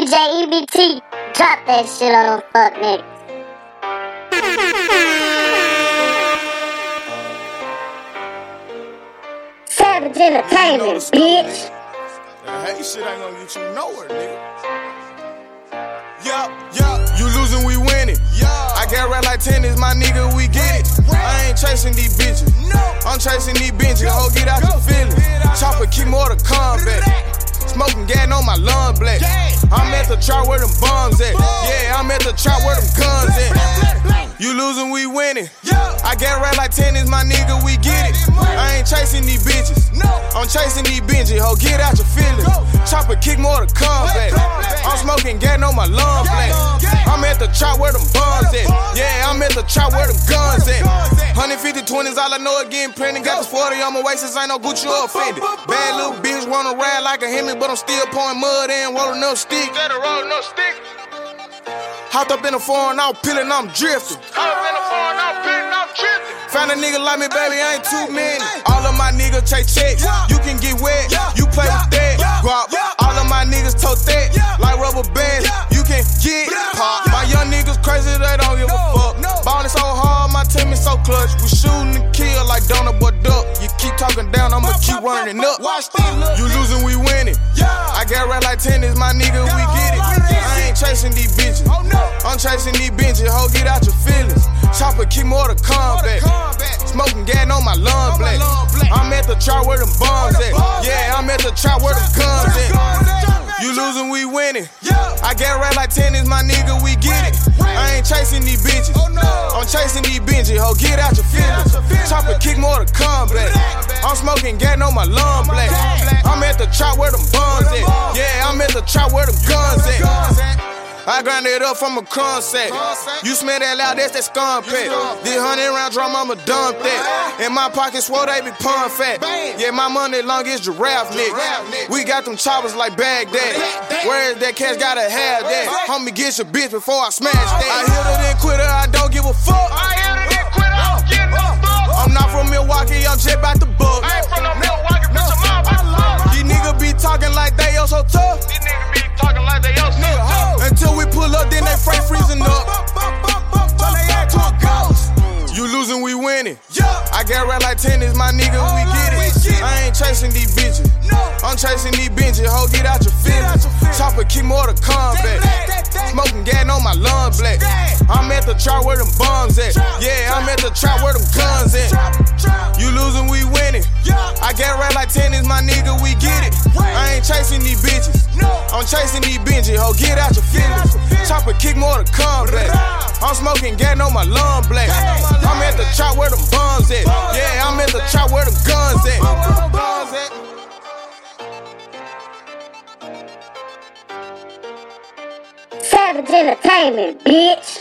DJ EBT, drop that shit on them fuck niggas. Savage Entertainment, bitch. That hate shit ain't gonna get you nowhere, nigga. Yup, yup, you losing, we winning. Yeah. I got rap like tennis, my nigga, we get it. I ain't chasing these bitches. No. I'm chasing these bitches. Ho, get out your feelings. Trap where them bombs at. Yeah, I'm at the trap where them guns at. You losing, we winning. I get rap like tennis, my nigga, we get it. I ain't chasing these bitches. I'm chasing these binges, ho, get out your feelings. Chopper kick more to combat. I'm smoking gas on my lung black. I'm at the trap where them bombs at. Yeah, I'm at the trap where them guns at. 150 20s, all I know is getting printed. Got the 40 on my waist, I ain't no Gucci or offended. Bad little bitch wanna ride like a Hemi, but I'm still pouring mud and rolling up stick. rolling up stick. Hopped up in a foreign, I'm peeling, I'm drifting. Hopped up in a foreign, I'm peeling, I'm drifting. Found a nigga like me, baby, ain't too many. All of my niggas chase checks. You can get wet, you play with that. Guap. All of my niggas tote that. Like rubber bands, you can get pop. My young niggas crazy, they don't give a fuck. Ballin' so hard, my team is so clutch. We Donald but Duck. You keep talking down, I'ma keep running up. You losing, we winning. Yeah, I got rap like tennis, my nigga, we get it. I ain't chasing these bitches. I'm chasing these bitches, ho, get out your feelings. Chopper keep more to combat. Smoking gas on my lung black. I'm at the trap where them bombs at. Yeah, I'm at the trap where them guns at. You losing, we winning. I got rap like tennis, my nigga, we get it. I ain't chasing these bitches. I'm chasing these binges, ho, get out your feelings. Chopper kick more to combat. I'm smoking gas on my lung black. I'm at the trap where them buns at. Yeah, I'm at the trap where them guns at. I grind it up from a concept. You smell that loud, that's that skunk pet. This hundred round drum, I'ma dump that. Uh-huh. In my pocket, swore they be pun fat. Yeah, my money long as giraffe neck. We got them choppers like Baghdad. Where is that cash? Gotta have that. Homie, get your bitch before I smash that. Uh-huh. I hit her, then quit her, I don't give a fuck. I hit her, then quit her, I'm getting a uh-huh. fuck. I'm not from Milwaukee, I'm just about the book. I ain't from no Milwaukee, bitch, I'm out the. These niggas be talking like they all so tough. Like they all. Until we pull up, then they freight freezing up. They act to a ghost. You losing, we winning. I got rap like tennis, my nigga, we get it. I ain't chasing these bitches. No. I'm chasing these bitches. ho, get out your feelings. Chopper keep more to combat. Smoking gas on my lung black. I'm at the trap where them bombs at. Yeah, I'm at the trap where them guns at. Chasing these binges, ho, get out your feelings. Chopper kick more to combat. I'm smoking gas on my lung black. I'm at the trap where them bombs at. Yeah, I'm at the trap where them guns at. Savage Entertainment, bitch.